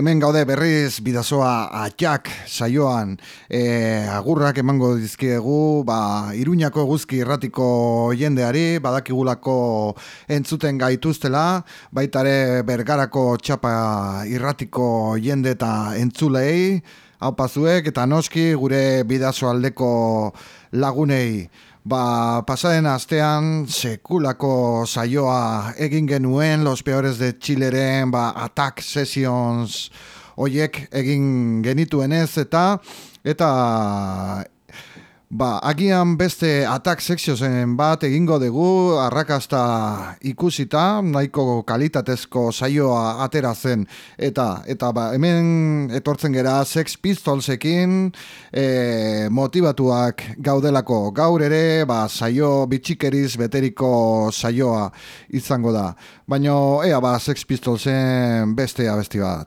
Hemen gaude berriz bidazoa atxak saioan. E, agurrak emango dizkiegu, ba, iruñako guzki irratiko jendeari, badakigulako entzuten gaituztela, baitare bergarako txapa irratiko jende eta entzulei, hau pazuek eta noski gure bidazo aldeko lagunei. Ba, pasaden astean sekulako saioa egin genuen Los Peores de Chileren ba, Attack Sessions oiek egin genituenez eta eta Ba, agian beste atak sekziozen bat egingo dugu, arrakasta ikusita, nahiko kalitatezko saioa atera zen, eta eta ba, hemen etortzen gera Sex Pistolsekin e, motivatuak gaudelako gaur ere, ba, saio bitxikeriz beteriko saioa izango da. Baina, ea ba, Sex Pistolsen beste abesti bat.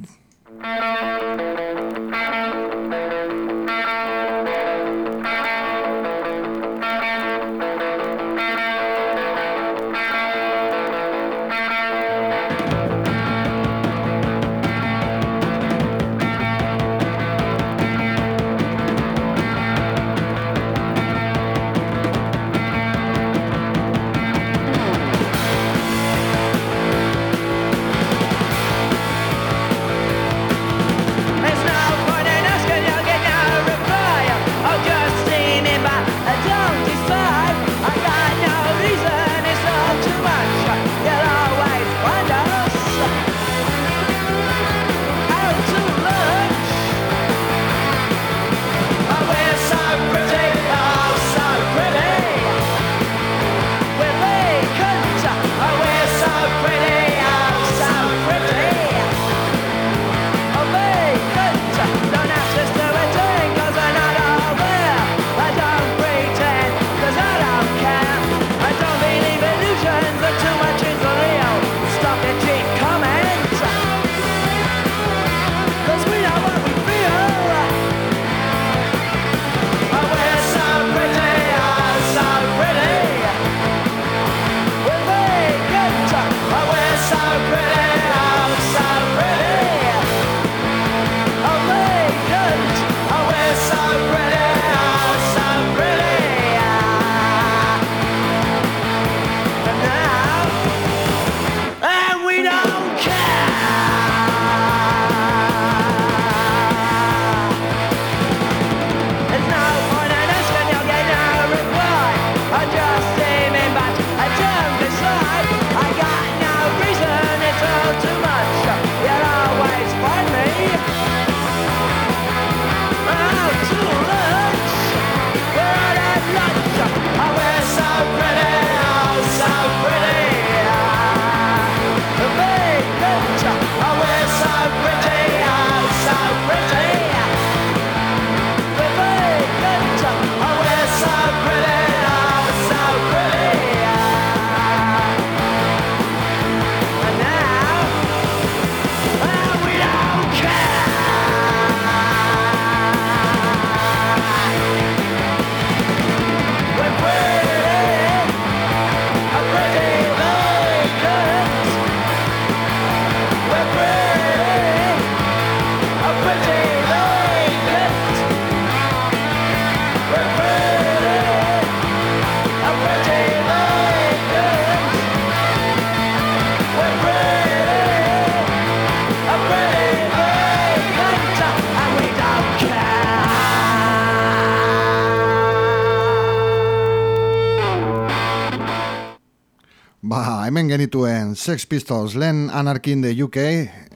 Hemen genituen Sex Pistols, lehen anarkin de UK,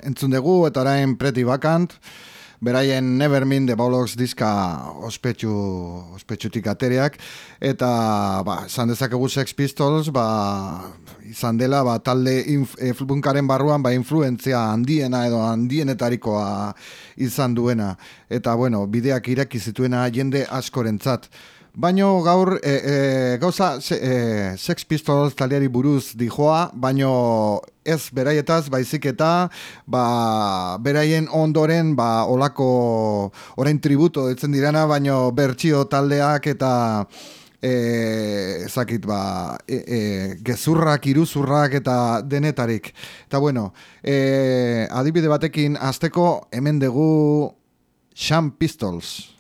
entzun dugu, eta orain preti bakant, beraien Nevermind de Bollocks diska ospetsu, ospetsutik ateriak, eta, ba, izan dezakegu Sex Pistols, ba, izan dela, ba, talde inf, e, barruan, ba, influentzia handiena edo handienetarikoa izan duena, eta, bueno, bideak iraki zituena jende askorentzat, Baino gaur e, e, gauza e, Sex Pistols taliari buruz dijoa, baino ez beraietaz baizik eta ba, beraien ondoren ba, olako orain tributo ditzen dirana, baino bertsio taldeak eta e, zakit ba, e, e, gezurrak, iruzurrak eta denetarik. Eta bueno, e, adibide batekin azteko hemen dugu Sham Pistols.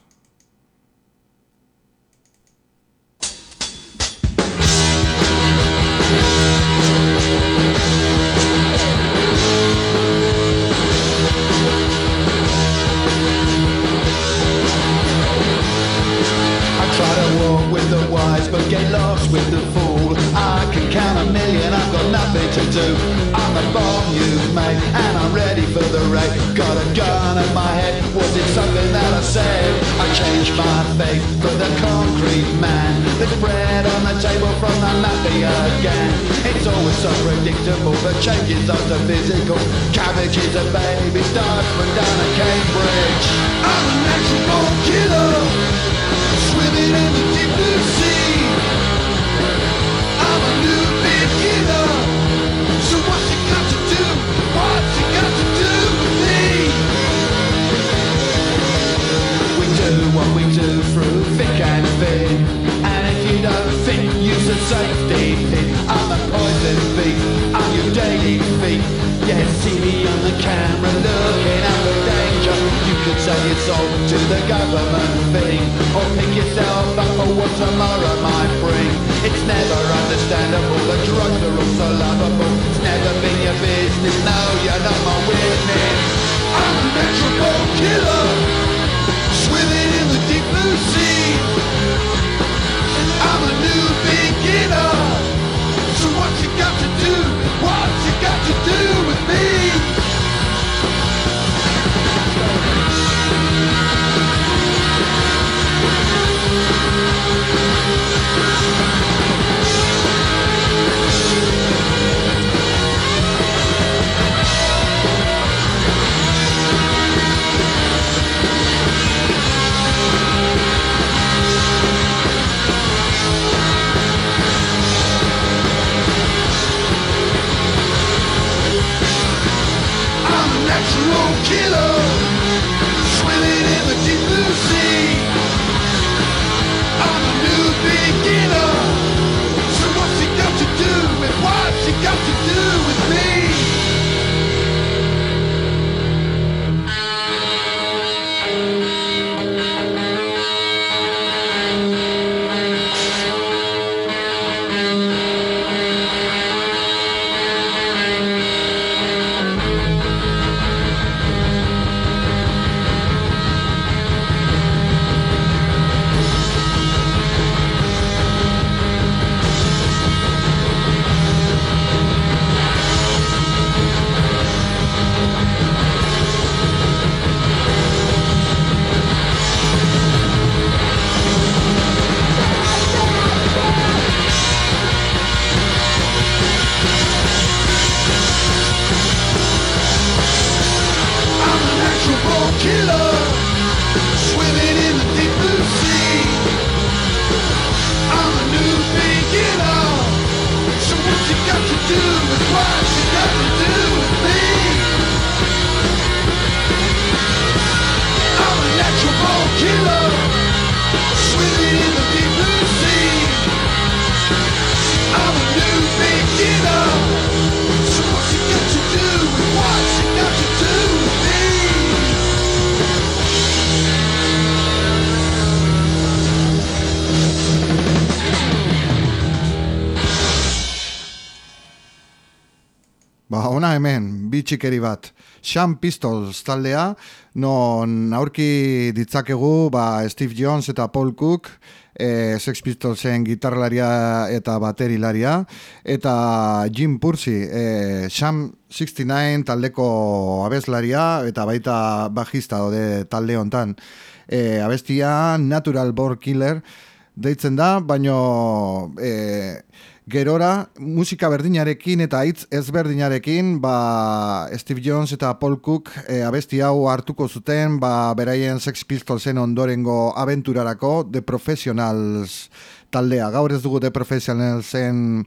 With the fool. I can count a million, I've got nothing to do. I'm the bomb you've made, and I'm ready for the raid. Got a gun at my head, was it something that I said? I changed my faith for the concrete man. There's bread on the table from the mafia again. It's always so predictable, the changes are so physical. Cabbage is a babies, dogs from down at Cambridge. I'm a natural killer, swimming in the deep blue sea. Txikeri bat. Sean Pistols taldea, non aurki ditzakegu ba, Steve Jones eta Paul Cook, e, Sex Pistolsen gitarlaria eta baterilaria, eta Jim Pursi, e, Sean 69 taldeko abeslaria, eta baita bajista dode talde hontan. E, abestia Natural Born Killer, deitzen da, baino... E, Gerora, musika berdinarekin eta hitz ezberdinarekin, ba, Steve Jones eta Paul Cook e, abesti hau hartuko zuten, ba, beraien Sex Pistolsen ondorengo aventurarako The Professionals taldea. Gaur ez dugu The Professionalsen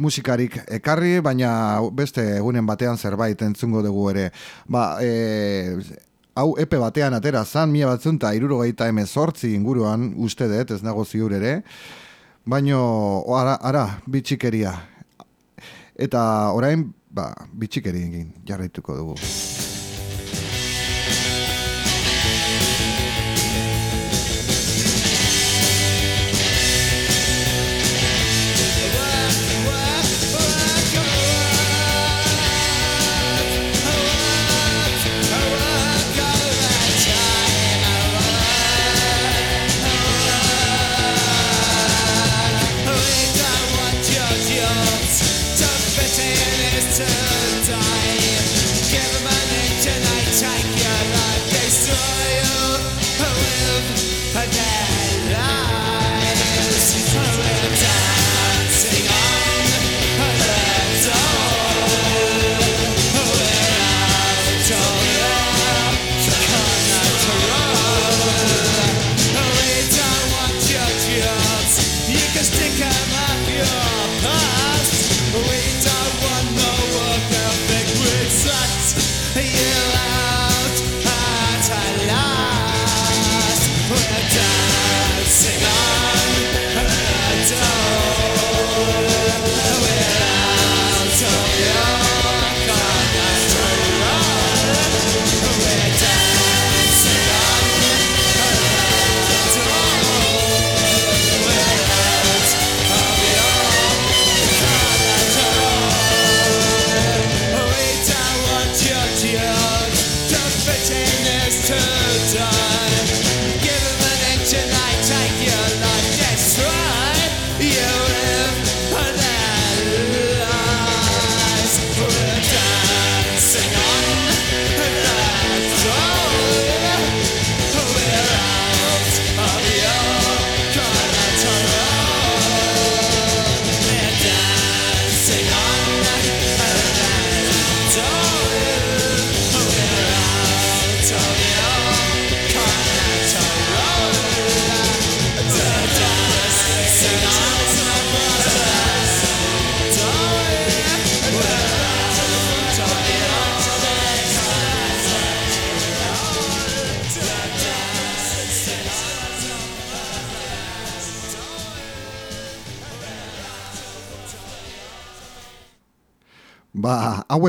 musikarik ekarri, baina beste egunen batean zerbait entzungo dugu ere. Ba, e, hau epe batean atera zan, mila batzunta, irurogeita emezortzi inguruan, uste dut, ez nago ziur ere. Baino ara, ara bitxikeria. Eta orain, ba, bitxikeriekin jarraituko dugu.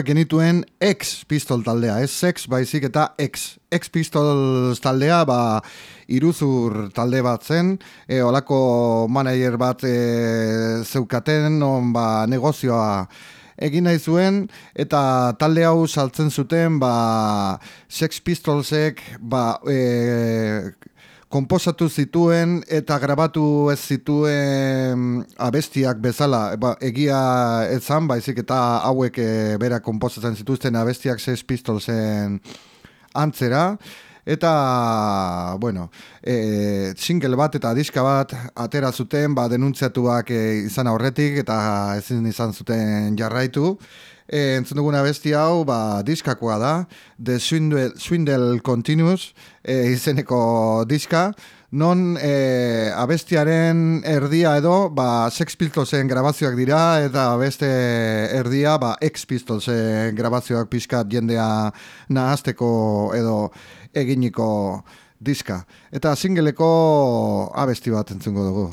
Hauek genituen ex pistol taldea, ez sex baizik eta ex. Ex pistol taldea, ba, iruzur talde bat zen, e, olako manager bat e, zeukaten, on, ba, negozioa egin nahi zuen, eta talde hau saltzen zuten, ba, sex pistolsek, ba, e, komposatu zituen eta grabatu ez zituen abestiak bezala, ba, egia etzan, baizik eta hauek e, bera komposatzen zituzten abestiak Sex Pistolsen antzera, eta, bueno, e, single bat eta diska bat atera zuten, ba, denuntziatuak e, izan aurretik eta ezin izan zuten jarraitu, E, entzun duguna besti hau, ba, diskakoa da, The Swindle, Swindle Continuous, e, izeneko diska, non e, abestiaren erdia edo, ba, Sex Pistolsen grabazioak dira, eta beste erdia, ba, Ex Pistolsen grabazioak pixkat jendea nahazteko edo eginiko diska. Eta singeleko abesti bat entzungo dugu.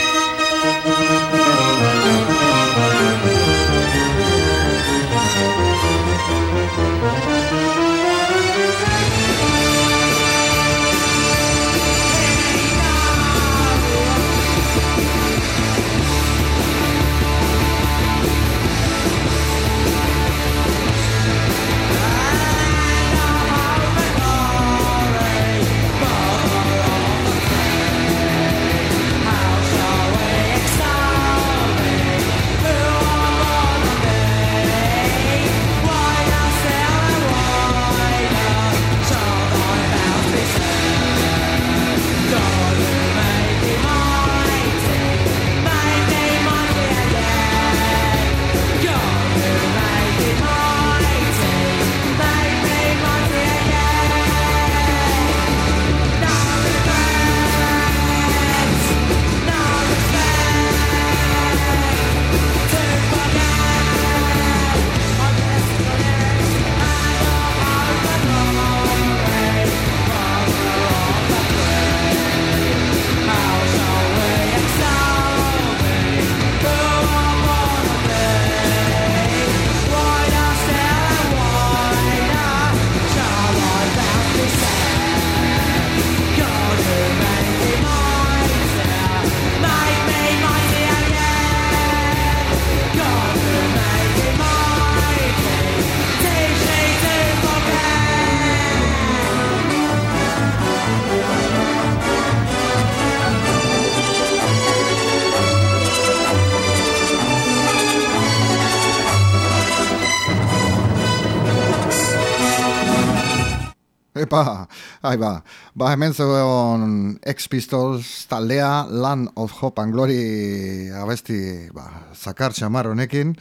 Epa, hai ba, ba hemen zegoen Ex Pistols taldea Land of Hope and Glory abesti ba, zakar xamar honekin,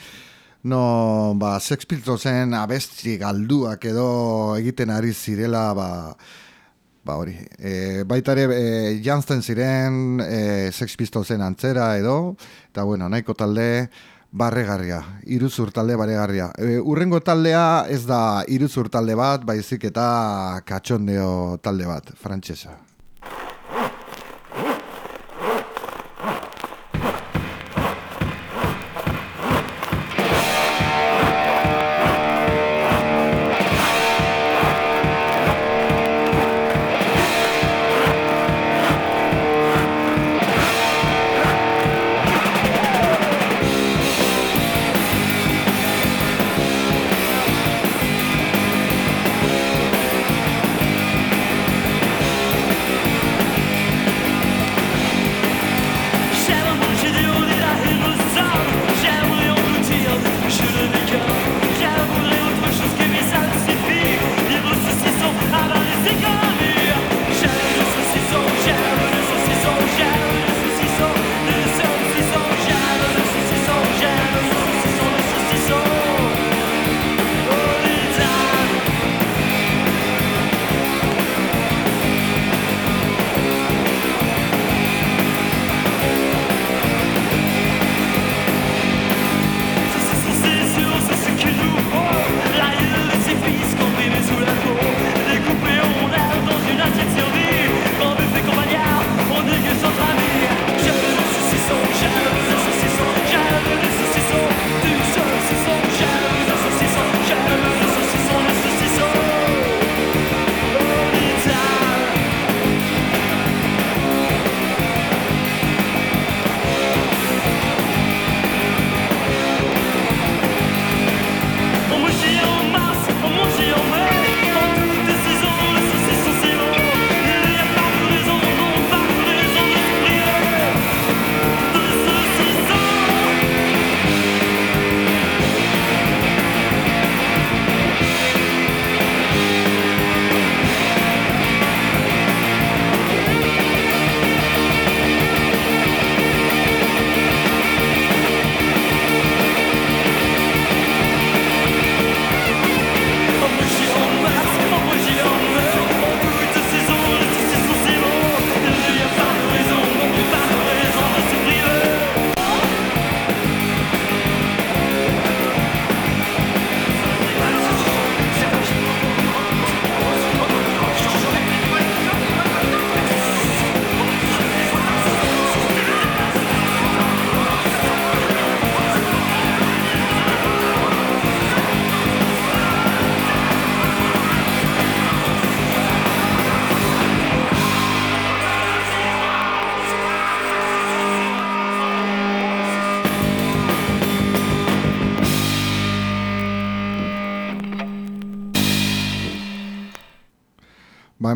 no, ba, Sex Pistolsen abesti galduak edo egiten ari zirela, ba, ba hori, e, baita ere e, jantzen ziren e, Sex Pistolsen antzera edo, eta bueno, nahiko talde, barregarria, iruzur talde barregarria. E, urrengo taldea ez da iruzur talde bat, baizik eta katxondeo talde bat, frantsesa.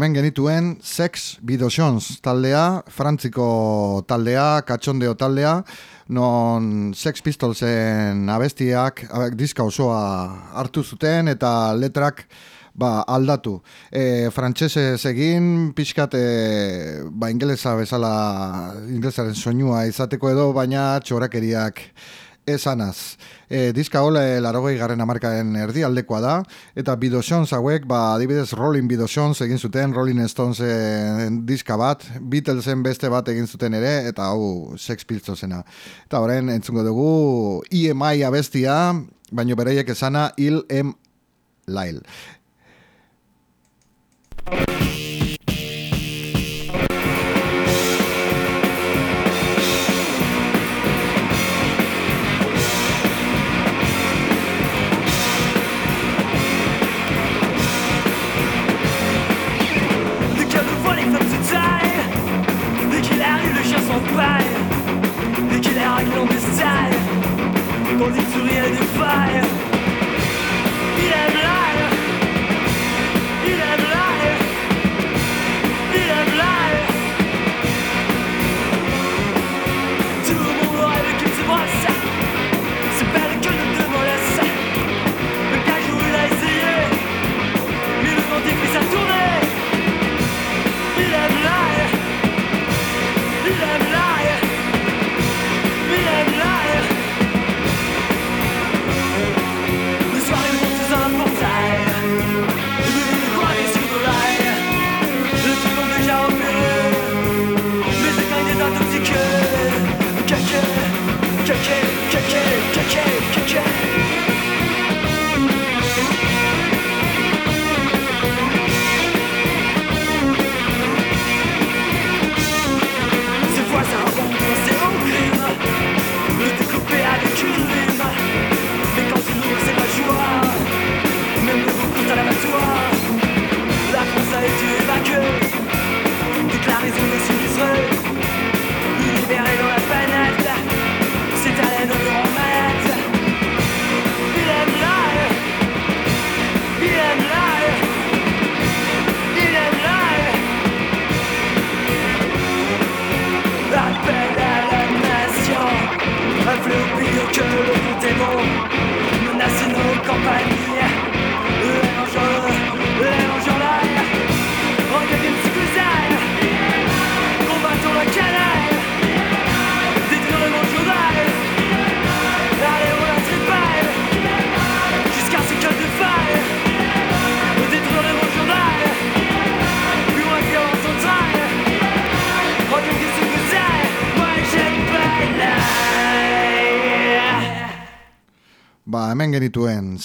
Hemen genituen Sex Bidosions taldea, frantziko taldea, katxondeo taldea, non Sex Pistolsen abestiak, diska osoa hartu zuten eta letrak ba, aldatu. E, Frantsesez egin, pixkat, e, ba, ingelesa bezala, ingelesaren soinua izateko edo, baina txorakeriak esanaz. E, diska hola larogei garren amarkaen erdi aldekoa da, eta Bidosons hauek, ba, adibidez Rolling Bidosons egin zuten, Rolling Stones diska bat, Beatlesen beste bat egin zuten ere, eta hau Sex Pilzozena. Eta horren, entzungo dugu, EMI abestia, baino bereiek esana, Il Em Lail. near the fire.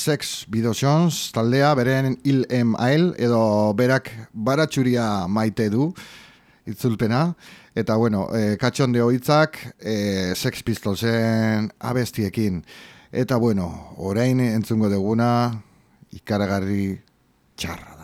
Sex Bidosions taldea, beren Il Em edo berak baratxuria maite du, itzulpena, eta bueno, e, katxonde hitzak e, Sex Pistolsen abestiekin. Eta bueno, orain entzungo duguna, ikaragarri txarra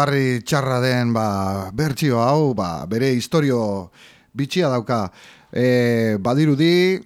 izugarri txarra den ba, bertsio hau, ba, bere historio bitxia dauka. E, badirudi,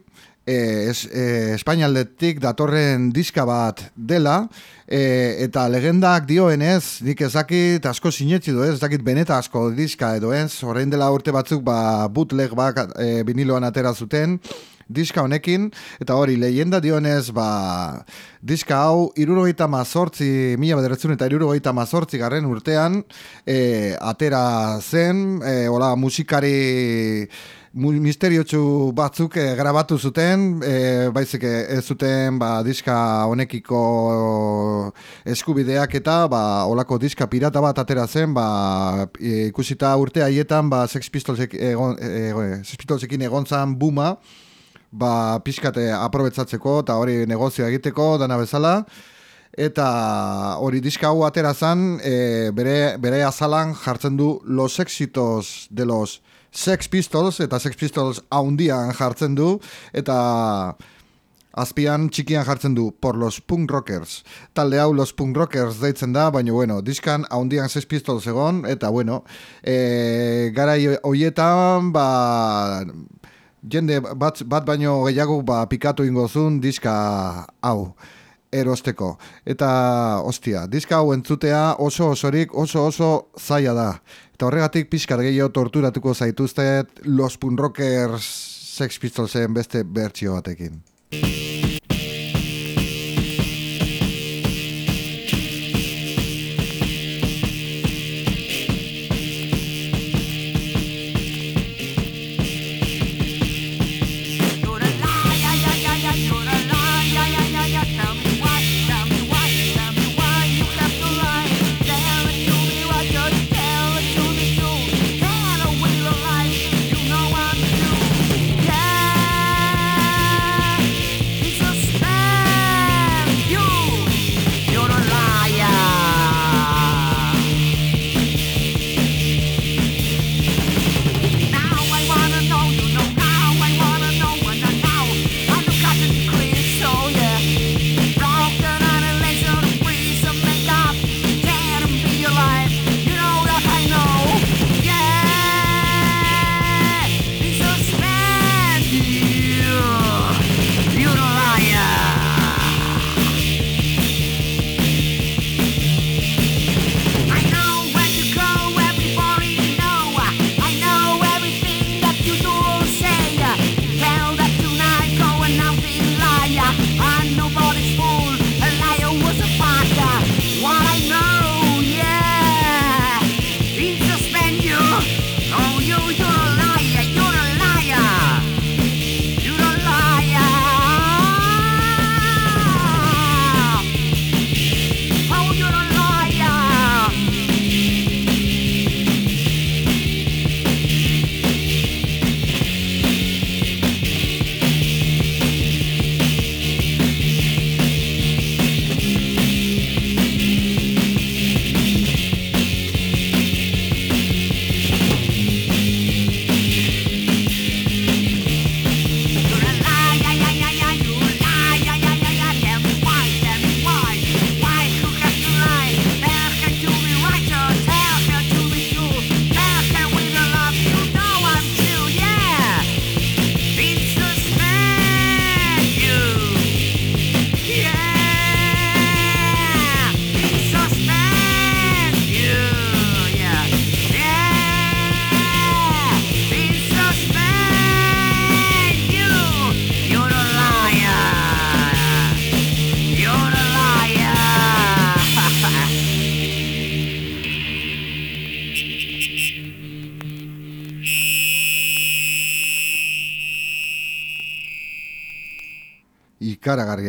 e, es, e, Espainialdetik datorren diska bat dela, e, eta legendak dioenez, nik ezakit asko sinetsi du ez, ezakit beneta asko diska edo ez, orain dela urte batzuk ba, bootleg bak e, viniloan atera zuten, diska honekin, eta hori, leyenda dionez, ba, diska hau, irurogeita mazortzi, mila bederatzen eta irurogeita mazortzi garren urtean, e, atera zen, e, hola, musikari mu- misteriotsu batzuk e, grabatu zuten, e, baizik e, ez zuten ba, diska honekiko eskubideak eta ba, olako diska pirata bat atera zen, ba, e, ikusita urte haietan ba, Sex Pistolsek egon, e, e, Pistolsekin egon zan buma, ba, pixkate aprobetzatzeko eta hori negozio egiteko dana bezala. Eta hori diska hau atera zan, e, bere, bere azalan jartzen du Los Éxitos de los Sex Pistols, eta Sex Pistols haundian jartzen du, eta azpian txikian jartzen du por los punk rockers. Talde hau los punk rockers deitzen da, baina bueno, diskan haundian Sex Pistols egon, eta bueno, e, garai hoietan, ba, jende bat, bat baino gehiago ba, pikatu ingozun diska hau erosteko. Eta, ostia, diska hau entzutea oso osorik oso oso zaila da. Eta horregatik pixkar gehiago torturatuko zaituztet Los Punrockers Sex Pistolsen beste bertsio batekin.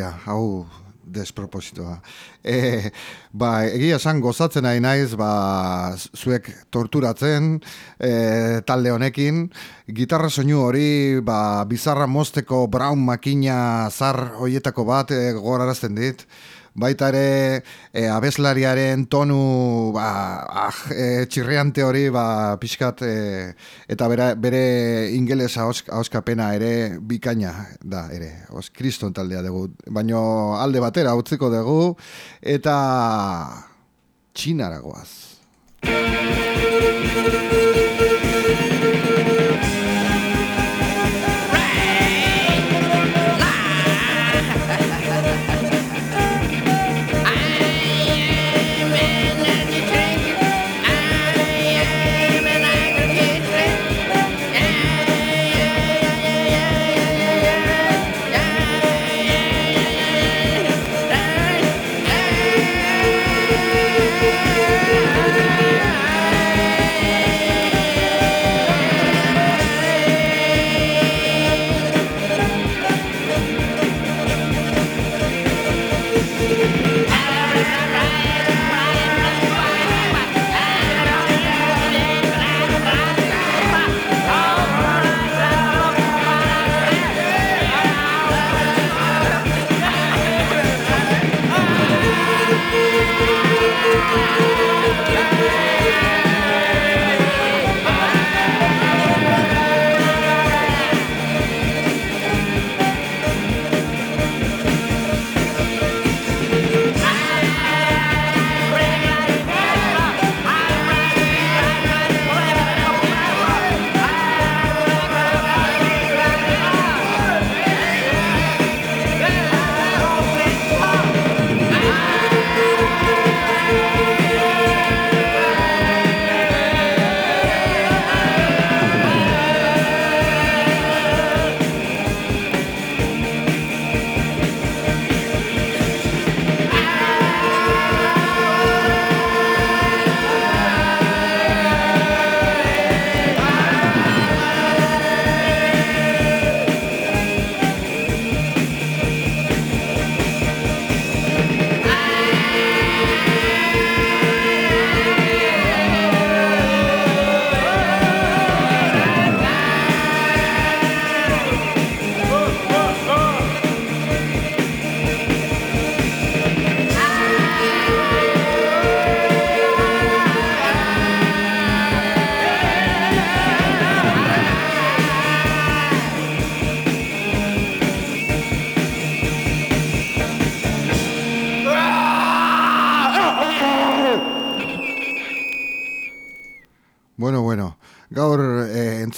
Ja, hau despropositoa. E, ba, egia esan gozatzen ari naiz, ba, zuek torturatzen e, talde honekin. Gitarra soinu hori, ba, bizarra mozteko brown makina zar hoietako bat e, gorarazten dit baita ere e, abeslariaren tonu ba, ah, e, txirriante hori ba, pixkat e, eta bere, bere ingelesa hauskapena ere bikaina da ere, os kriston taldea dugu, baino alde batera utziko dugu eta txinaragoaz.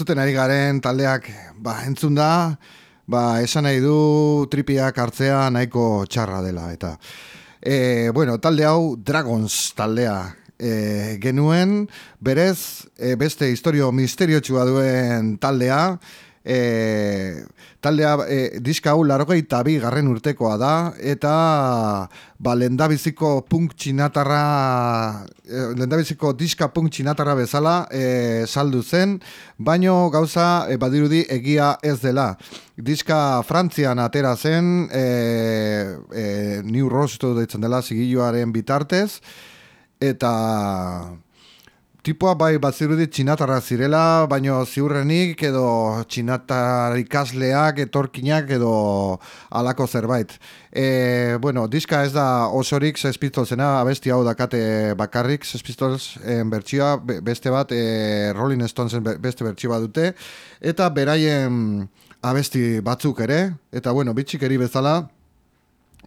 Entzuten ari garen taldeak ba, entzun da, ba, esan nahi du tripiak hartzea nahiko txarra dela, eta e, bueno, talde hau Dragons taldea e, genuen, berez e, beste historio misteriotsua duen taldea, e, taldea e, diska hau largoita bi garren urtekoa da eta ba, lendabiziko punk txinatarra e, lendabiziko diska punk txinatarra bezala e, saldu zen baino gauza e, badirudi egia ez dela. Diska frantzian atera zen e, e, New Rosto deitzen dela zigiluaren bitartez eta tipoa bai bazirudi txinatarra zirela, baino ziurrenik edo txinatar ikasleak, etorkinak edo alako zerbait. E, bueno, diska ez da osorik Sex Pistolsena, abesti hau dakate bakarrik Sex Pistols en bertsioa, beste bat e, Rolling Stonesen beste bertsio bat dute, eta beraien abesti batzuk ere, eta bueno, bitxik eri bezala,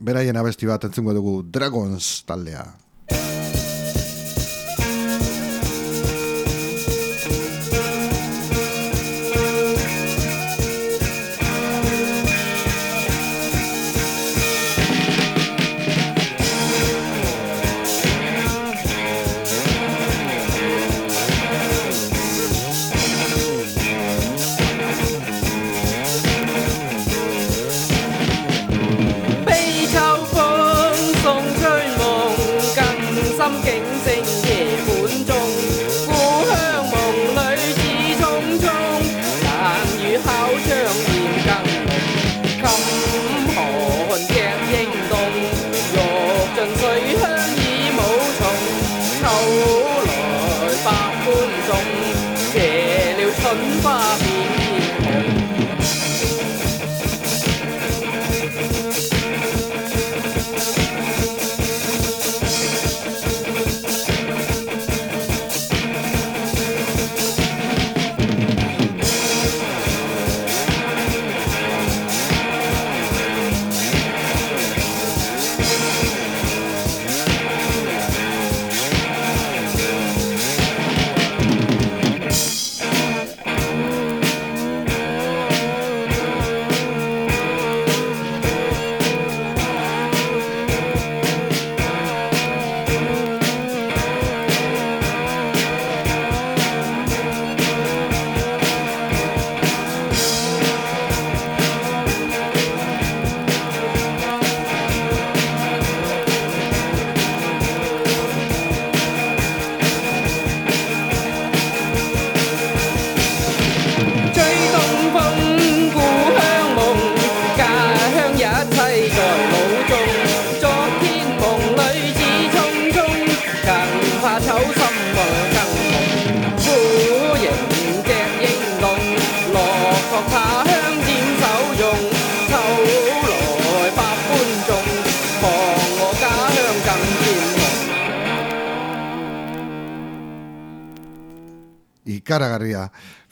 beraien abesti bat entzungo dugu Dragons taldea.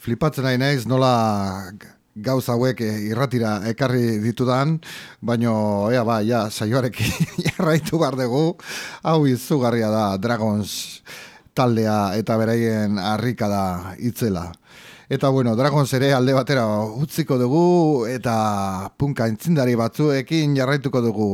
Flipatzen nahi naiz nola gauza hauek eh, irratira ekarri ditudan, baino ea ba, ja, saioarekin jarraitu bar dugu, hau izugarria da Dragons taldea eta beraien harrika da itzela. Eta bueno, Dragons ere alde batera utziko dugu eta punka intzindari batzuekin jarraituko dugu.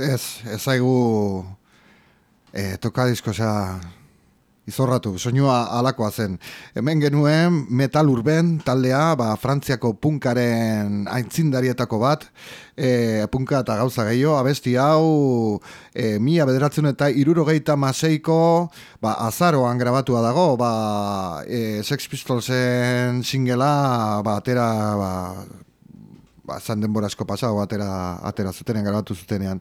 Ez, ez, ez zaigu e, tokadisko, osea, izorratu, soinua alakoa zen. Hemen genuen metal urben taldea, ba, Frantziako punkaren aintzindarietako bat, e, punka eta gauza gehiago, abesti hau e, mila bederatzen eta irurogeita maseiko ba, azaroan grabatua dago, ba, e, Sex Pistolsen singela ba, atera ba, ba, zan denbora asko pasau atera, atera zutenean, grabatu zutenean.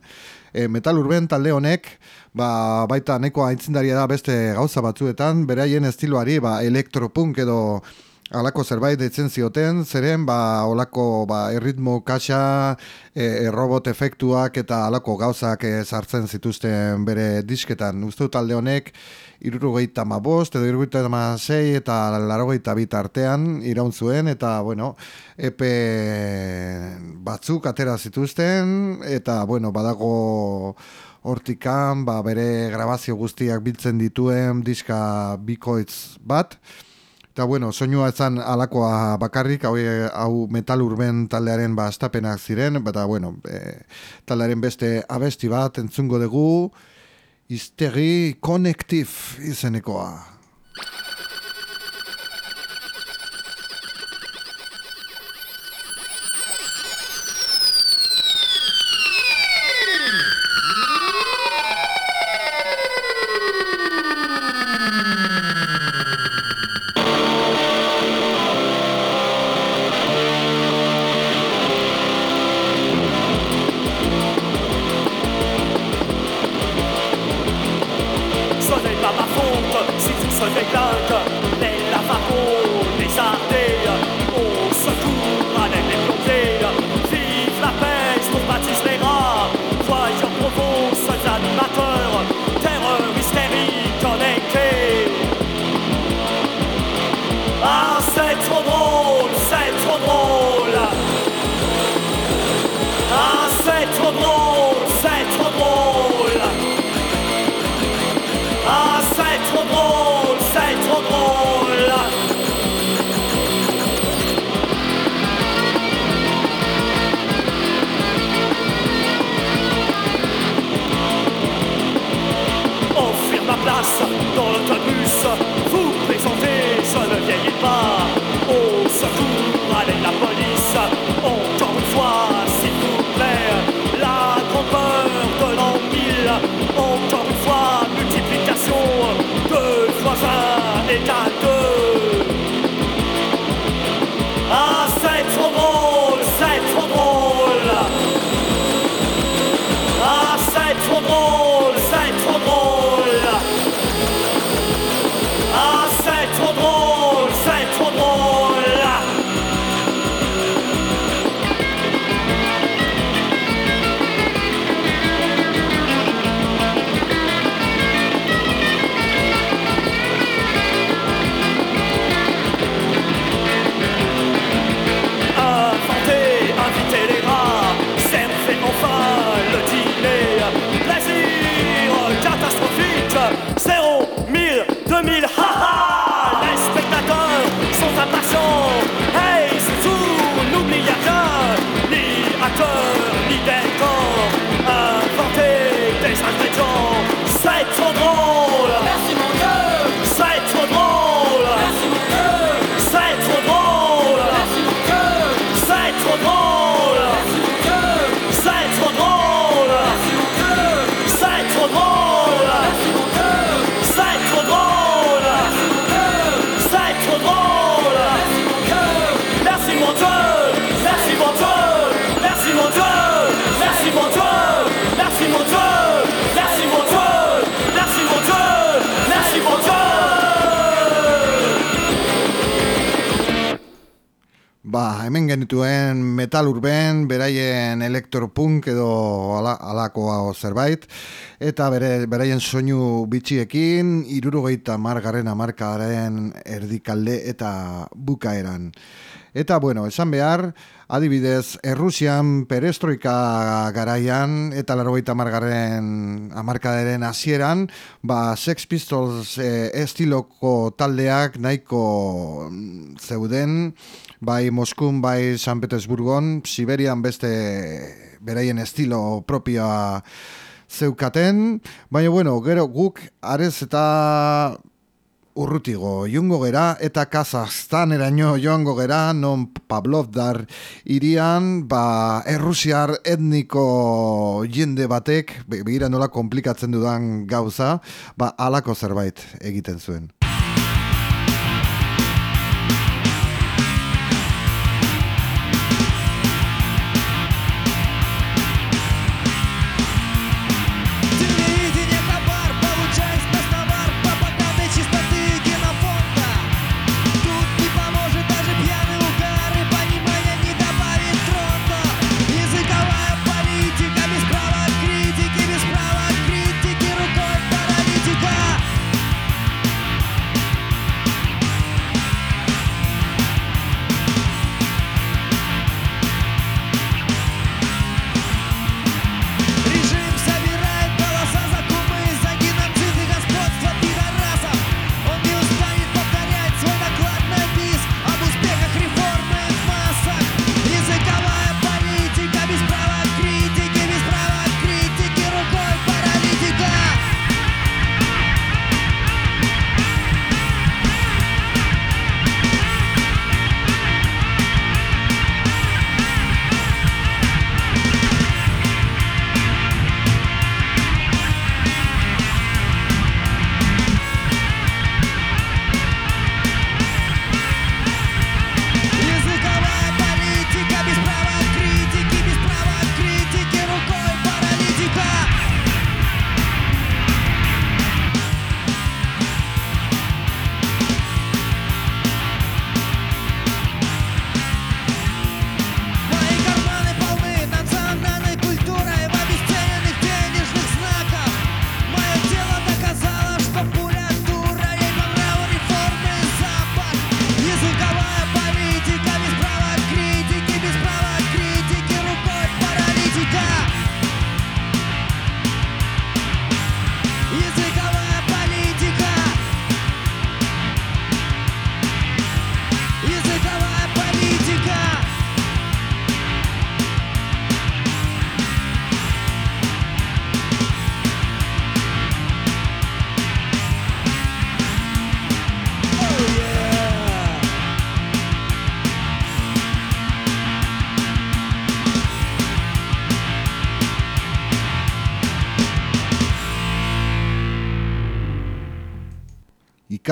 E, Metal Urben talde honek, ba, baita neko aintzindaria da beste gauza batzuetan, beraien estiloari, ba, elektropunk edo alako zerbait deitzen zioten, zeren, ba, olako, ba, erritmo kaxa, e, robot efektuak eta alako gauzak e, sartzen zituzten bere disketan. Uste talde honek, irurogeita ma bost, edo irurogeita ma sei, eta larogeita bit artean iraun zuen, eta, bueno, epe batzuk atera zituzten, eta, bueno, badago hortikan, ba, bere grabazio guztiak biltzen dituen diska bikoitz bat, Eta bueno, soinua ezan alakoa bakarrik, hau, hau metal urben taldearen ba astapenak ziren, eta bueno, e, taldearen beste abesti bat entzungo dugu, Iztegi Connective izenekoa. Hemen genituen metal urben, beraien elektropunk edo ala, alakoa zerbait, eta bere, beraien soinu bitxiekin, irurogeita margarren amarkaren erdikalde eta bukaeran. Eta, bueno, esan behar, adibidez, Errusian perestroika garaian eta larogeita margarren amarkaderen hasieran, ba, Sex Pistols eh, estiloko taldeak nahiko mm, zeuden, bai Moskun, bai San Petersburgon, Siberian beste beraien estilo propioa zeukaten, baina bueno, gero guk arez eta urrutigo joango gera eta Kazahstaneraino joango gera non Pavlovdar irian ba errusiar etniko jende batek be- begira nola komplikatzen dudan gauza ba alako zerbait egiten zuen.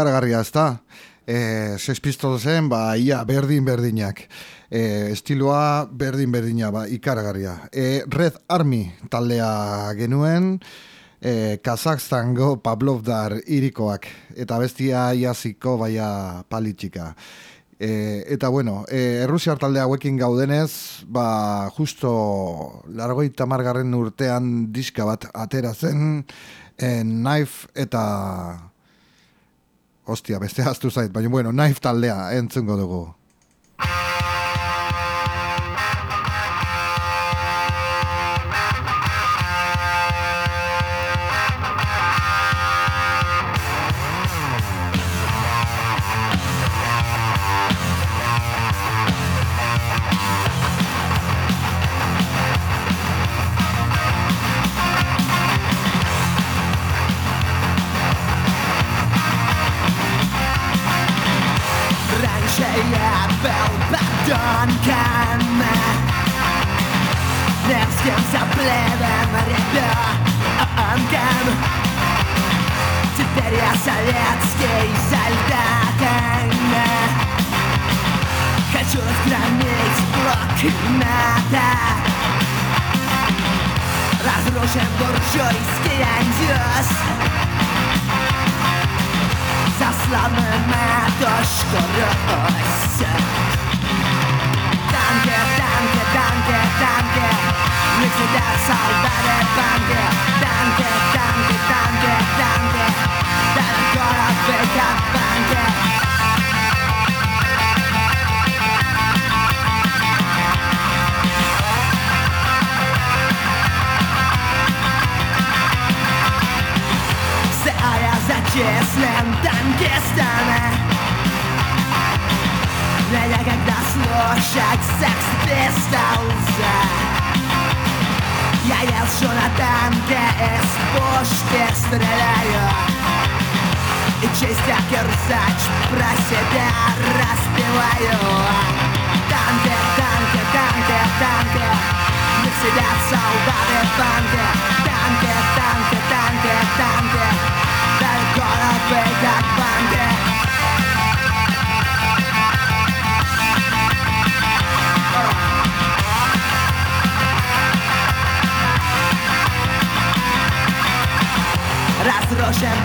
Ikaragarria ez da. E, Sex Pistolsen, ba, ia berdin berdinak. E, estiloa berdin berdina, ba, ikaragarria. E, Red Army taldea genuen, e, Kazakhstango Pavlovdar irikoak, eta bestia iaziko baia palitxika. E, eta bueno, e, Errusiar talde hauekin gaudenez, ba, justo largoita margarren urtean diska bat atera zen, e, Knife eta Ostia, beste haztu zait, baina bueno, Knife taldea entzungo dugu.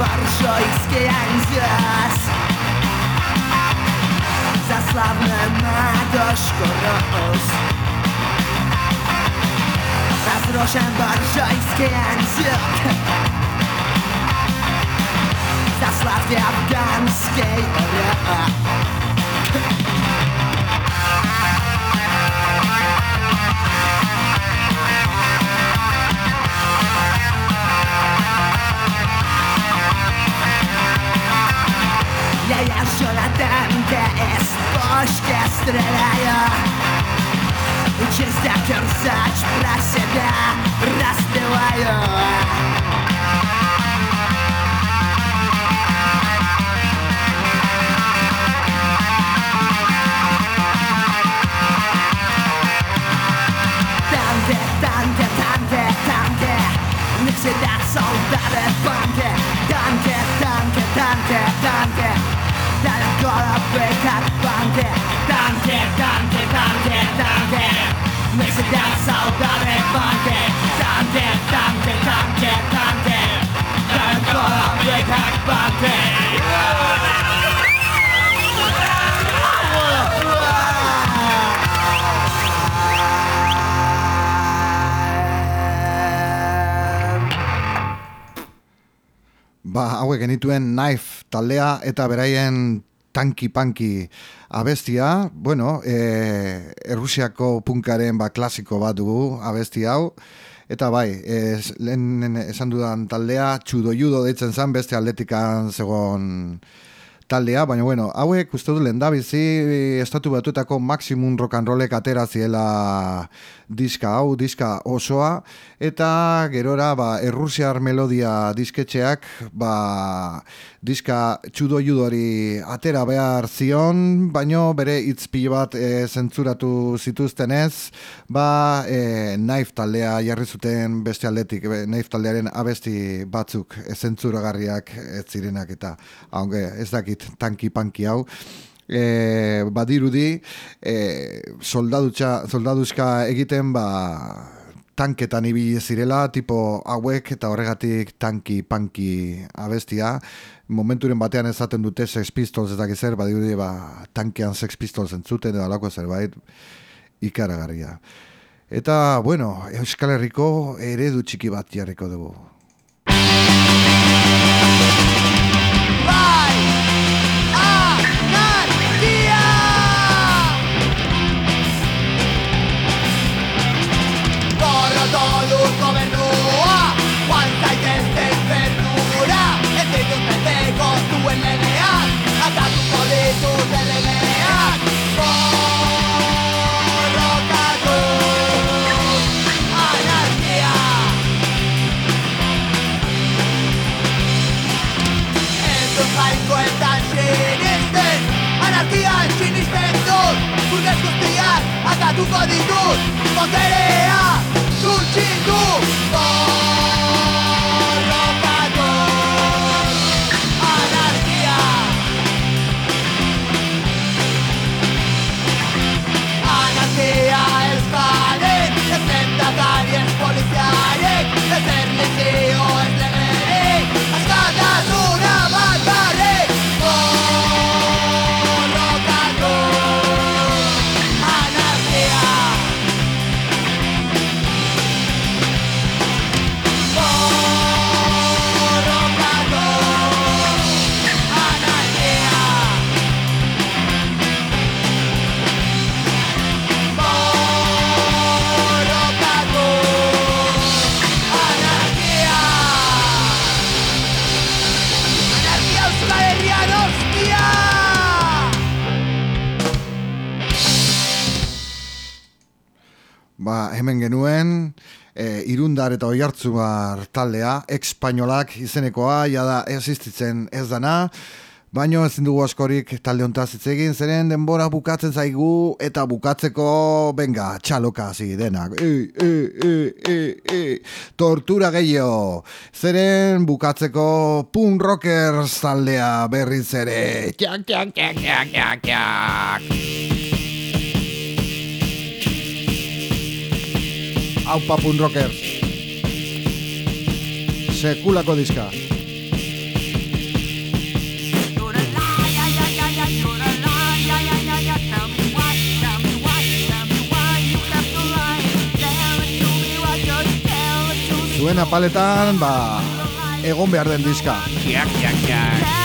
боржой из Кензас За славную матушку Роуз. Разрушен боржой из За славный афганский рок Я езжу на танке из пушки стреляю И чистя кирсач про себя распеваю Танки, танки, танки, танки Не сидят солдаты в банке Танки, танки, танки, танки Dałem golapy jak bandy Tandy, tandy, tandy, tandy Niech się dansa udane bandy Tandy, tandy, tandy, tandy Dałem golapy jak bandy Ba, hauek genituen Knife taldea eta beraien tanki panki abestia, bueno, e, Errusiako punkaren ba, klasiko bat dugu abesti hau, eta bai, ez, lehen esan dudan taldea, txudo judo deitzen zen, beste atletikan zegoen taldea, baina bueno, hauek uste du lehendabizi estatu batuetako maximum rock and rollek atera ziela diska hau, diska osoa, eta gerora ba, errusiar melodia disketxeak ba, diska txudo judori atera behar zion, baino bere itzpilo bat e, zentzuratu zituztenez, ba, e, naif taldea jarri zuten beste aldetik, e, naif taldearen abesti batzuk e, zentzuragarriak ez zirenak eta, haunge, ez dakit tanki-panki hau, e, badirudi e, soldadutza, soldaduzka egiten ba, tanketan ibili zirela, tipo hauek eta horregatik tanki panki abestia. Momenturen batean ezaten dute Sex Pistols ez dakiz zer, badirudi ba, tankean Sex Pistols entzuten edo alako zerbait ikaragarria. Eta, bueno, Euskal Herriko eredu txiki bat jarriko dugu. podem nos e, irundar eta oiartzuar taldea, espainolak izenekoa, jada existitzen ez dana, Baino ezin dugu askorik talde hontaz hitz egin, zeren denbora bukatzen zaigu eta bukatzeko, benga, txaloka hasi denak. E, e, e, tortura gehiago. Zeren bukatzeko punk rockers taldea berriz ere. Txak, txak, txak, txak, txak, txak. Aupa punk rockers. Sekulako diska. Zuen apaletan, ba, egon behar den diska. Tell